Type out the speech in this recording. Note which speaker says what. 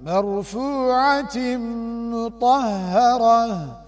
Speaker 1: مرفوعة مطهرة.